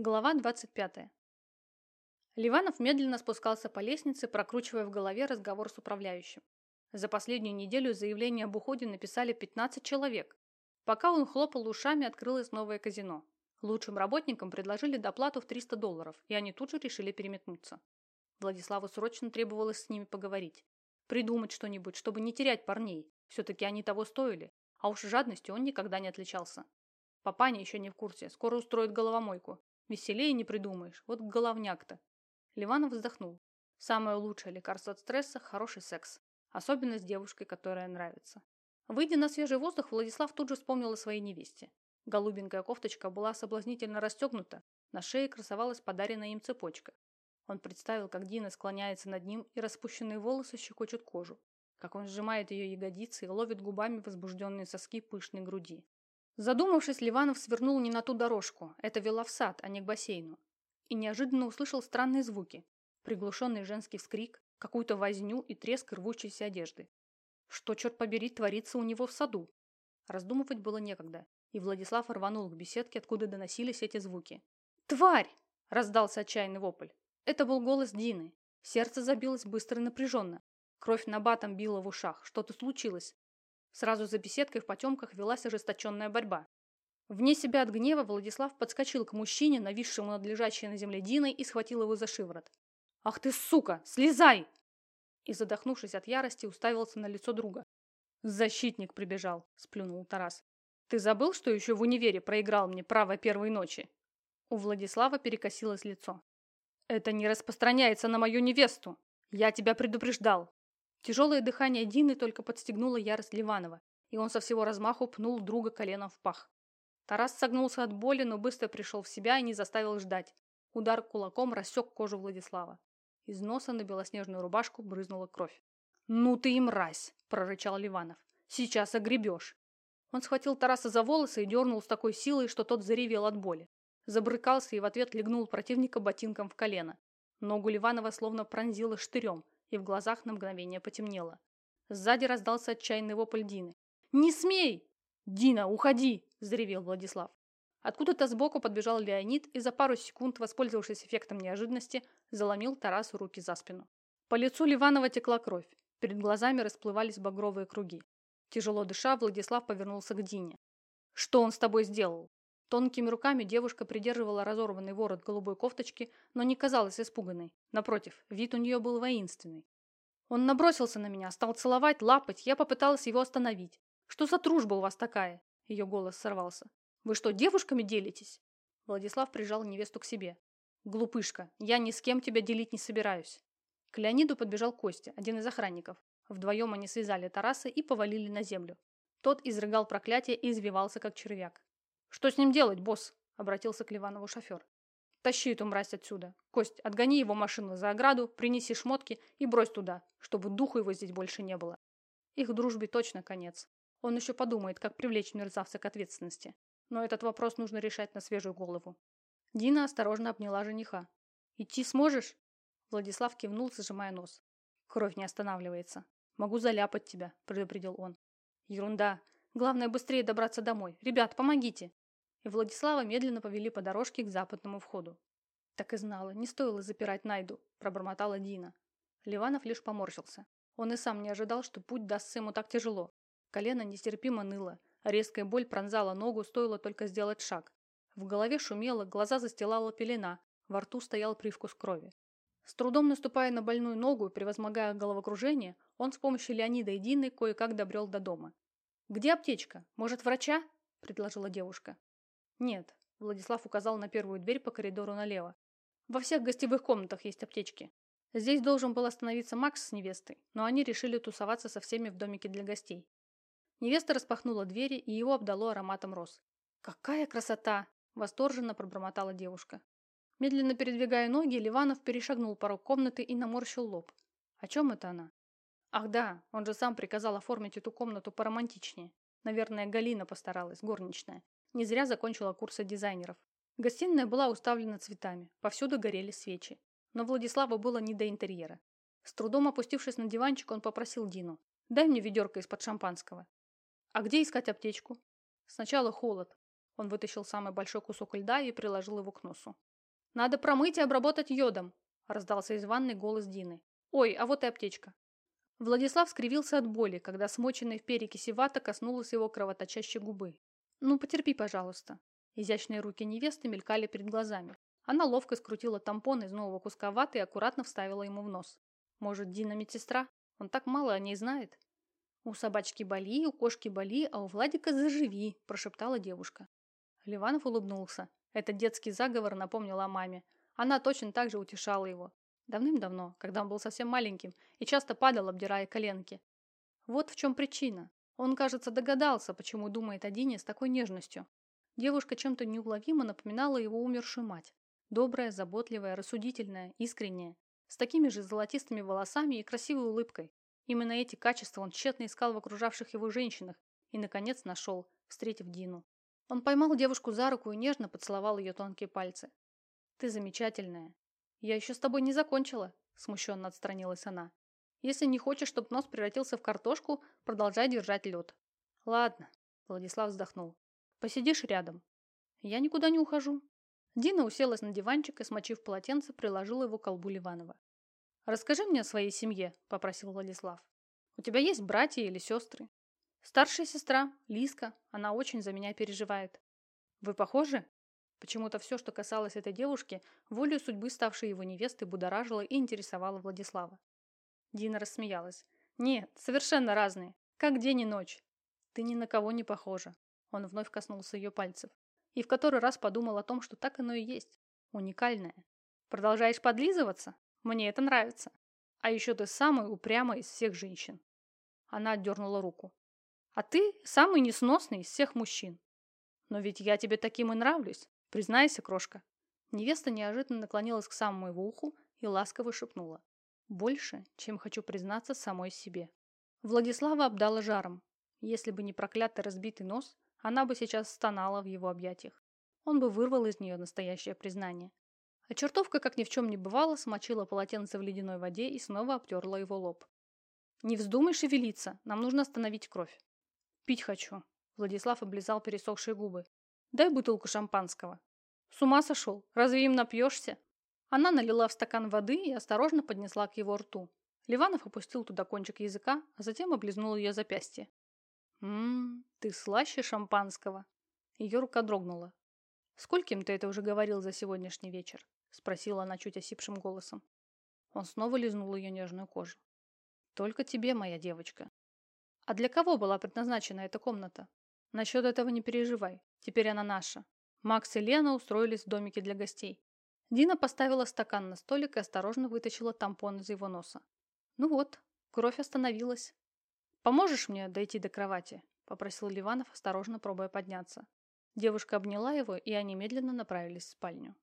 Глава 25. Ливанов медленно спускался по лестнице, прокручивая в голове разговор с управляющим. За последнюю неделю заявление об уходе написали 15 человек. Пока он хлопал ушами, открылось новое казино. Лучшим работникам предложили доплату в 300 долларов, и они тут же решили переметнуться. Владиславу срочно требовалось с ними поговорить. Придумать что-нибудь, чтобы не терять парней. Все-таки они того стоили. А уж жадностью он никогда не отличался. Папаня еще не в курсе, скоро устроит головомойку. Веселее не придумаешь, вот головняк-то. Ливанов вздохнул. Самое лучшее лекарство от стресса – хороший секс. Особенно с девушкой, которая нравится. Выйдя на свежий воздух, Владислав тут же вспомнил о своей невесте. Голубенькая кофточка была соблазнительно расстегнута, на шее красовалась подаренная им цепочка. Он представил, как Дина склоняется над ним, и распущенные волосы щекочут кожу, как он сжимает ее ягодицы и ловит губами возбужденные соски пышной груди. Задумавшись, Ливанов свернул не на ту дорожку. Это вела в сад, а не к бассейну. И неожиданно услышал странные звуки. Приглушенный женский вскрик, какую-то возню и треск рвущейся одежды. Что, черт побери, творится у него в саду? Раздумывать было некогда, и Владислав рванул к беседке, откуда доносились эти звуки. «Тварь!» – раздался отчаянный вопль. Это был голос Дины. Сердце забилось быстро и напряженно. Кровь на батом била в ушах. Что-то случилось. Сразу за беседкой в потемках велась ожесточенная борьба. Вне себя от гнева Владислав подскочил к мужчине, нависшему над лежащей на земле Диной, и схватил его за шиворот. «Ах ты, сука! Слезай!» И, задохнувшись от ярости, уставился на лицо друга. «Защитник прибежал», – сплюнул Тарас. «Ты забыл, что еще в универе проиграл мне право первой ночи?» У Владислава перекосилось лицо. «Это не распространяется на мою невесту! Я тебя предупреждал! Тяжелое дыхание Дины только подстегнуло ярость Ливанова, и он со всего размаху пнул друга коленом в пах. Тарас согнулся от боли, но быстро пришел в себя и не заставил ждать. Удар кулаком рассек кожу Владислава. Из носа на белоснежную рубашку брызнула кровь. «Ну ты и мразь!» – прорычал Ливанов. «Сейчас огребешь!» Он схватил Тараса за волосы и дернул с такой силой, что тот заревел от боли. Забрыкался и в ответ легнул противника ботинком в колено. Ногу Ливанова словно пронзило штырем – и в глазах на мгновение потемнело. Сзади раздался отчаянный вопль Дины. «Не смей!» «Дина, уходи!» – заревел Владислав. Откуда-то сбоку подбежал Леонид и за пару секунд, воспользовавшись эффектом неожиданности, заломил Тарасу руки за спину. По лицу Ливанова текла кровь. Перед глазами расплывались багровые круги. Тяжело дыша, Владислав повернулся к Дине. «Что он с тобой сделал?» Тонкими руками девушка придерживала разорванный ворот голубой кофточки, но не казалась испуганной. Напротив, вид у нее был воинственный. Он набросился на меня, стал целовать, лапать, я попыталась его остановить. «Что за дружба у вас такая?» Ее голос сорвался. «Вы что, девушками делитесь?» Владислав прижал невесту к себе. «Глупышка, я ни с кем тебя делить не собираюсь». К Леониду подбежал Костя, один из охранников. Вдвоем они связали Тараса и повалили на землю. Тот изрыгал проклятие и извивался, как червяк. «Что с ним делать, босс?» – обратился к Ливанову шофер. «Тащи эту мразь отсюда. Кость, отгони его машину за ограду, принеси шмотки и брось туда, чтобы духу его здесь больше не было. Их дружбе точно конец. Он еще подумает, как привлечь мерзавца к ответственности. Но этот вопрос нужно решать на свежую голову». Дина осторожно обняла жениха. «Идти сможешь?» Владислав кивнул, зажимая нос. «Кровь не останавливается. Могу заляпать тебя», – предупредил он. «Ерунда. Главное, быстрее добраться домой. Ребят, помогите!» И Владислава медленно повели по дорожке к западному входу. «Так и знала, не стоило запирать Найду», – пробормотала Дина. Ливанов лишь поморщился. Он и сам не ожидал, что путь дастся ему так тяжело. Колено нестерпимо ныло, резкая боль пронзала ногу, стоило только сделать шаг. В голове шумело, глаза застилала пелена, во рту стоял привкус крови. С трудом наступая на больную ногу превозмогая головокружение, он с помощью Леонида и Дины кое-как добрел до дома. «Где аптечка? Может, врача?» – предложила девушка. «Нет», – Владислав указал на первую дверь по коридору налево. «Во всех гостевых комнатах есть аптечки. Здесь должен был остановиться Макс с невестой, но они решили тусоваться со всеми в домике для гостей. Невеста распахнула двери, и его обдало ароматом роз. «Какая красота!» – восторженно пробормотала девушка. Медленно передвигая ноги, Ливанов перешагнул порог комнаты и наморщил лоб. О чем это она? Ах да, он же сам приказал оформить эту комнату поромантичнее. Наверное, Галина постаралась, горничная. Не зря закончила курсы дизайнеров. Гостиная была уставлена цветами, повсюду горели свечи. Но Владиславу было не до интерьера. С трудом опустившись на диванчик, он попросил Дину. «Дай мне ведерко из-под шампанского». «А где искать аптечку?» Сначала холод. Он вытащил самый большой кусок льда и приложил его к носу. «Надо промыть и обработать йодом», – раздался из ванной голос Дины. «Ой, а вот и аптечка». Владислав скривился от боли, когда смоченная в перекиси вата коснулась его кровоточащей губы. «Ну, потерпи, пожалуйста». Изящные руки невесты мелькали перед глазами. Она ловко скрутила тампон из нового куска ваты и аккуратно вставила ему в нос. Может, Дина медсестра? Он так мало о ней знает. «У собачки боли, у кошки боли, а у Владика заживи», – прошептала девушка. Ливанов улыбнулся. Этот детский заговор напомнил о маме. Она точно так же утешала его. Давным-давно, когда он был совсем маленьким и часто падал, обдирая коленки. Вот в чем причина. Он, кажется, догадался, почему думает о Дине с такой нежностью. Девушка чем-то неуловимо напоминала его умершую мать. Добрая, заботливая, рассудительная, искренняя. С такими же золотистыми волосами и красивой улыбкой. Именно эти качества он тщетно искал в окружавших его женщинах и, наконец, нашел, встретив Дину. Он поймал девушку за руку и нежно поцеловал ее тонкие пальцы. «Ты замечательная. Я еще с тобой не закончила», – смущенно отстранилась она. «Если не хочешь, чтобы нос превратился в картошку, продолжай держать лед». «Ладно», – Владислав вздохнул. «Посидишь рядом». «Я никуда не ухожу». Дина уселась на диванчик и, смочив полотенце, приложила его к колбу Ливанова. «Расскажи мне о своей семье», – попросил Владислав. «У тебя есть братья или сестры?» Старшая сестра, Лиска, она очень за меня переживает. Вы похожи? Почему-то все, что касалось этой девушки, волю судьбы ставшей его невестой, будоражило и интересовало Владислава. Дина рассмеялась. Нет, совершенно разные. Как день и ночь. Ты ни на кого не похожа. Он вновь коснулся ее пальцев. И в который раз подумал о том, что так оно и есть. Уникальное. Продолжаешь подлизываться? Мне это нравится. А еще ты самая упрямая из всех женщин. Она отдернула руку. А ты самый несносный из всех мужчин. Но ведь я тебе таким и нравлюсь. Признайся, крошка. Невеста неожиданно наклонилась к самому его уху и ласково шепнула. Больше, чем хочу признаться самой себе. Владислава обдала жаром. Если бы не проклятый разбитый нос, она бы сейчас стонала в его объятиях. Он бы вырвал из нее настоящее признание. А чертовка, как ни в чем не бывало, смочила полотенце в ледяной воде и снова обтерла его лоб. «Не вздумай шевелиться, нам нужно остановить кровь». Пить хочу. Владислав облизал пересохшие губы. Дай бутылку шампанского. С ума сошел? Разве им напьешься? Она налила в стакан воды и осторожно поднесла к его рту. Ливанов опустил туда кончик языка, а затем облизнул ее запястье. «Ммм, ты слаще шампанского». Ее рука дрогнула. «Скольким ты это уже говорил за сегодняшний вечер?» Спросила она чуть осипшим голосом. Он снова лизнул ее нежную кожу. «Только тебе, моя девочка. А для кого была предназначена эта комната? Насчет этого не переживай. Теперь она наша. Макс и Лена устроились в домике для гостей. Дина поставила стакан на столик и осторожно вытащила тампон из его носа. Ну вот, кровь остановилась. «Поможешь мне дойти до кровати?» – попросил Ливанов, осторожно пробуя подняться. Девушка обняла его, и они медленно направились в спальню.